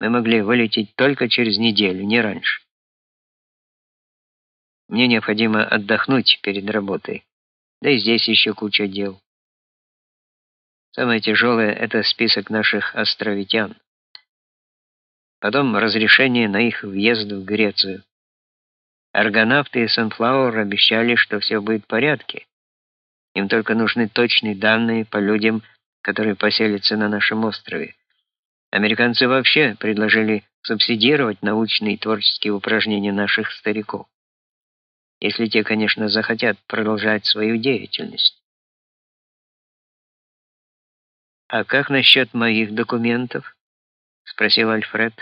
Мы могли вылететь только через неделю, не раньше. Мне необходимо отдохнуть перед работой. Да и здесь еще куча дел. Самое тяжелое — это список наших островитян. Потом разрешение на их въезд в Грецию. Аргонавты и Sunflower обещали, что все будет в порядке. Им только нужны точные данные по людям, которые поселятся на нашем острове. Американцы вообще предложили субсидировать научные и творческие упражнения наших стариков. Если те, конечно, захотят продолжать свою деятельность. А как насчет моих документов? спросил Альфред.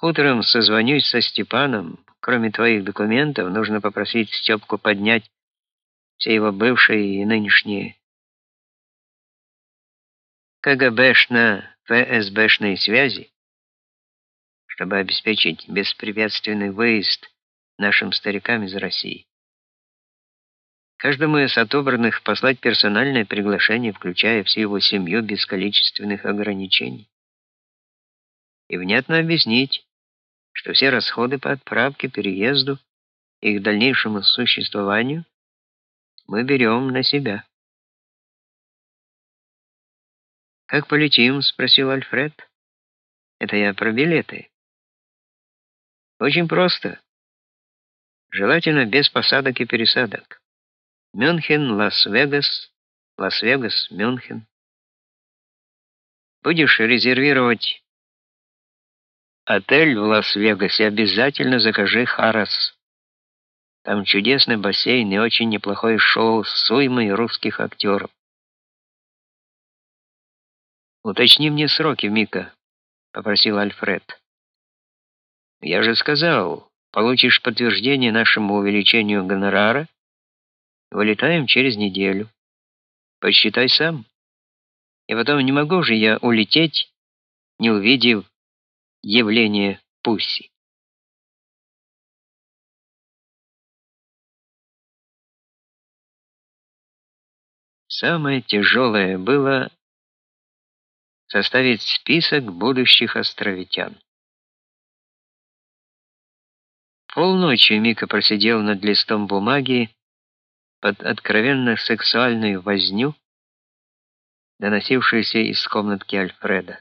Утром созвонюсь со Степаном. Кроме твоих документов, нужно попросить Степку поднять все его бывшие и нынешние КГБшно-ФСБшные связи, чтобы обеспечить беспрепятственный выезд нашим старикам из России. Каждому из отобранных послать персональное приглашение, включая всю его семью без количественных ограничений. И внятно объяснить, что все расходы по отправке, переезду и их дальнейшему существованию мы берем на себя. «Как полетим?» — спросил Альфред. «Это я про билеты». «Очень просто. Желательно без посадок и пересадок. Мюнхен, Лас-Вегас, Лас-Вегас, Мюнхен. Будешь резервировать отель в Лас-Вегасе, обязательно закажи Харрас. Там чудесный бассейн и очень неплохое шоу с уймой русских актеров. «Уточни мне сроки, Мика», — попросил Альфред. «Я же сказал, получишь подтверждение нашему увеличению гонорара, вылетаем через неделю. Посчитай сам. И потом не могу же я улететь, не увидев явление Пусси». Самое тяжелое было составить список будущих островитян. Полночи Мика просидел над листом бумаги под откровенно сексуальную возню, доносившуюся из комнатки Альфреда.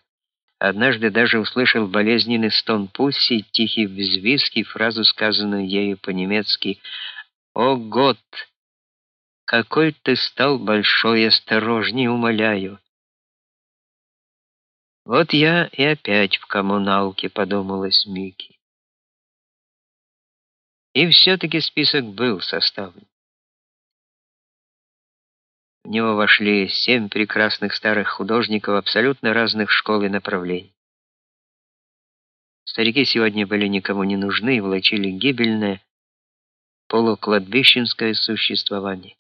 Однажды даже услышал болезненный стон Пусси, тихий взвизг и фразу, сказанную ею по-немецки «О, год! Какой ты стал большой, осторожней, умоляю!» Вот я и опять в коммуналке, подумалось Мики. И все-таки список был составлен. В него вошли семь прекрасных старых художников абсолютно разных школ и направлений. Старики сегодня были никому не нужны и влачили гибельное полукладбищенское существование.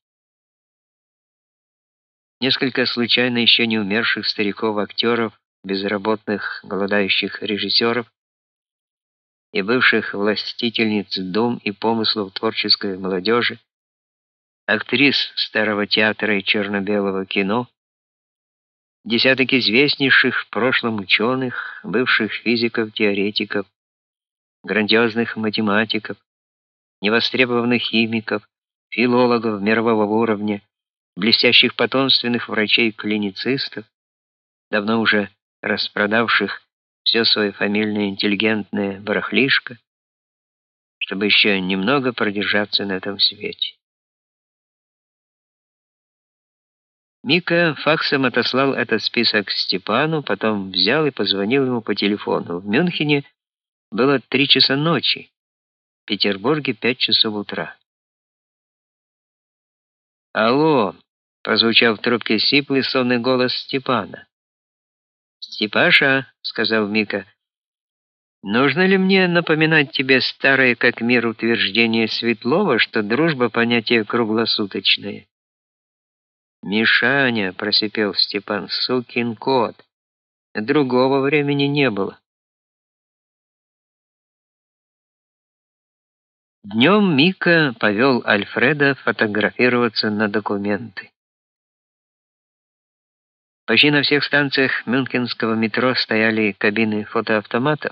Несколько случайно еще не умерших стариков-актеров безработных, голодающих режиссеров и бывших властительниц дум и помыслов творческой молодежи, актрис старого театра и черно-белого кино, десяток известнейших в прошлом ученых, бывших физиков, теоретиков, грандиозных математиков, невостребованных химиков, филологов мирового уровня, блестящих потомственных врачей-клиницистов, давно уже распродавших все свое фамильное интеллигентное барахлишко, чтобы еще немного продержаться на этом свете. Мика факсом отослал этот список Степану, потом взял и позвонил ему по телефону. В Мюнхене было три часа ночи, в Петербурге пять часов утра. «Алло!» — прозвучал в трубке сиплый сонный голос Степана. «Степаша», — сказал Мика, — «нужно ли мне напоминать тебе старое как мир утверждение Светлова, что дружба — понятие круглосуточное?» «Мишаня», — просипел Степан, — «сукин кот. Другого времени не было». Днем Мика повел Альфреда фотографироваться на документы. Почти на всех станциях мюнхенского метро стояли кабины фотоавтоматов,